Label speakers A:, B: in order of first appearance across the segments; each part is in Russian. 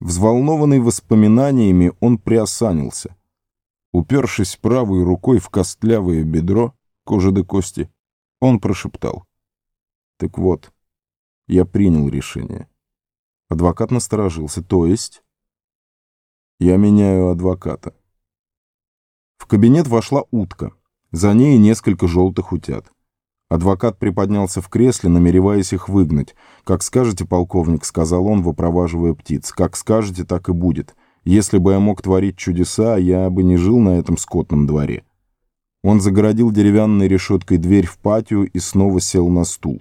A: Взволнованный воспоминаниями, он приосанился. Упершись правой рукой в костлявое бедро, кожа до кости, он прошептал. «Так вот, я принял решение». Адвокат насторожился. «То есть?» «Я меняю адвоката». В кабинет вошла утка. За ней несколько желтых утят. Адвокат приподнялся в кресле, намереваясь их выгнать. «Как скажете, полковник», — сказал он, выпроваживая птиц, — «как скажете, так и будет. Если бы я мог творить чудеса, я бы не жил на этом скотном дворе». Он загородил деревянной решеткой дверь в патио и снова сел на стул.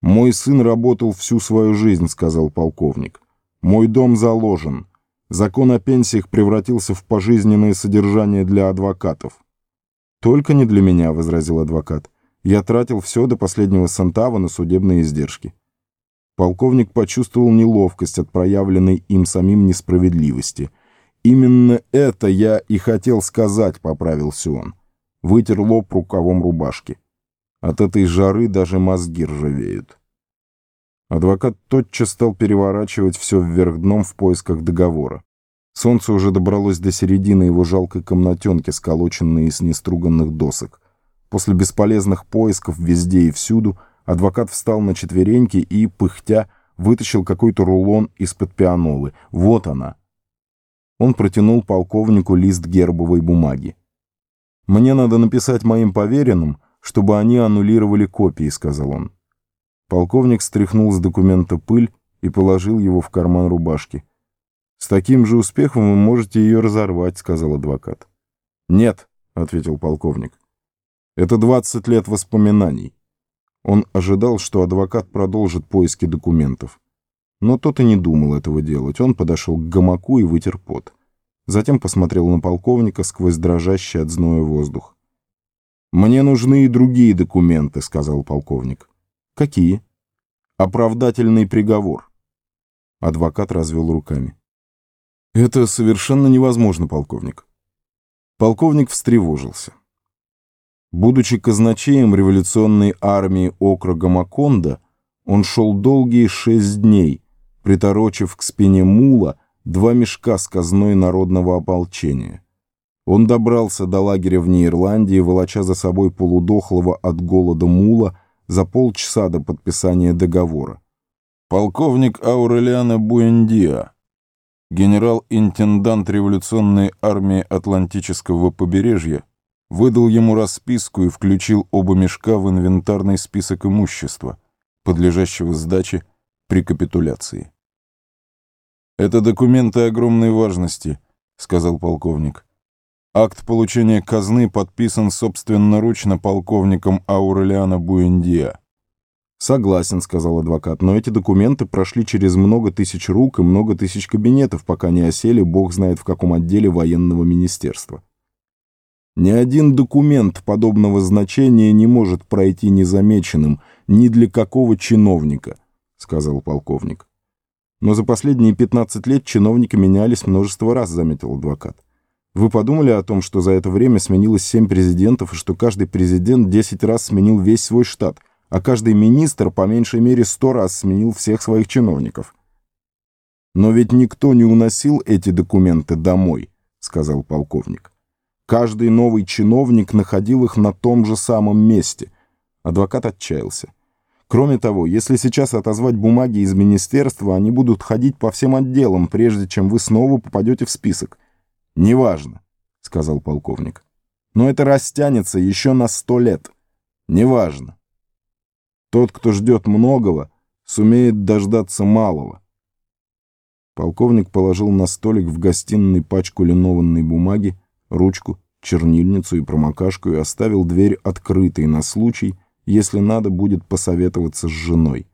A: «Мой сын работал всю свою жизнь», — сказал полковник. «Мой дом заложен. Закон о пенсиях превратился в пожизненное содержание для адвокатов». «Только не для меня», — возразил адвокат. Я тратил все до последнего сантава на судебные издержки. Полковник почувствовал неловкость от проявленной им самим несправедливости. «Именно это я и хотел сказать», — поправился он. Вытер лоб рукавом рубашки. От этой жары даже мозги ржавеют. Адвокат тотчас стал переворачивать все вверх дном в поисках договора. Солнце уже добралось до середины его жалкой комнатенки, сколоченной из неструганных досок. После бесполезных поисков везде и всюду адвокат встал на четвереньки и, пыхтя, вытащил какой-то рулон из-под пианолы. Вот она. Он протянул полковнику лист гербовой бумаги. «Мне надо написать моим поверенным, чтобы они аннулировали копии», — сказал он. Полковник стряхнул с документа пыль и положил его в карман рубашки. «С таким же успехом вы можете ее разорвать», — сказал адвокат. «Нет», — ответил полковник. Это 20 лет воспоминаний. Он ожидал, что адвокат продолжит поиски документов. Но тот и не думал этого делать. Он подошел к гамаку и вытер пот. Затем посмотрел на полковника сквозь дрожащий от зноя воздух. «Мне нужны и другие документы», — сказал полковник. «Какие?» «Оправдательный приговор». Адвокат развел руками. «Это совершенно невозможно, полковник». Полковник встревожился. Будучи казначеем революционной армии округа Макондо, он шел долгие шесть дней, приторочив к спине мула два мешка с казной народного ополчения. Он добрался до лагеря в Нидерландии, волоча за собой полудохлого от голода мула за полчаса до подписания договора. Полковник Аурелиано Буэндиа, генерал-интендант революционной армии Атлантического побережья, выдал ему расписку и включил оба мешка в инвентарный список имущества, подлежащего сдаче при капитуляции. «Это документы огромной важности», — сказал полковник. «Акт получения казны подписан собственноручно полковником Аурелиано Буэндиа». «Согласен», — сказал адвокат, «но эти документы прошли через много тысяч рук и много тысяч кабинетов, пока не осели бог знает в каком отделе военного министерства». Ни один документ подобного значения не может пройти незамеченным ни для какого чиновника, сказал полковник. Но за последние 15 лет чиновники менялись множество раз, заметил адвокат. Вы подумали о том, что за это время сменилось 7 президентов, и что каждый президент 10 раз сменил весь свой штат, а каждый министр по меньшей мере 100 раз сменил всех своих чиновников? Но ведь никто не уносил эти документы домой, сказал полковник. Каждый новый чиновник находил их на том же самом месте. Адвокат отчаялся. Кроме того, если сейчас отозвать бумаги из министерства, они будут ходить по всем отделам, прежде чем вы снова попадете в список. «Неважно», — сказал полковник. «Но это растянется еще на сто лет. Неважно. Тот, кто ждет многого, сумеет дождаться малого». Полковник положил на столик в гостиной пачку линованной бумаги, ручку, чернильницу и промокашку и оставил дверь открытой на случай, если надо будет посоветоваться с женой.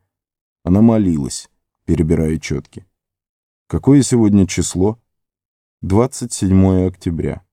A: Она молилась, перебирая четки. Какое сегодня число? 27 октября.